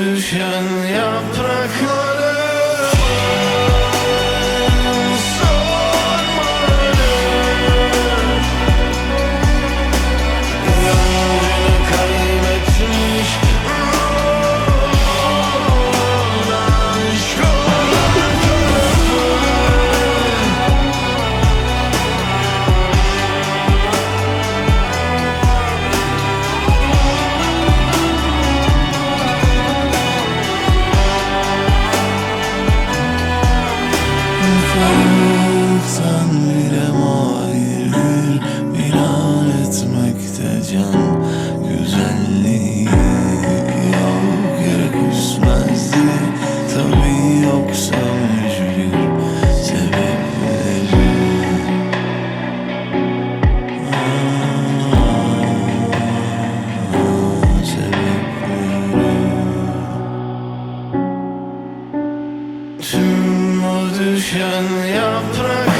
Düşen yapraklar can güzelliği? Yok gerek üzmezdi Tabii yoksa mecbur sebepleri aa, Tüm o düşen yaprak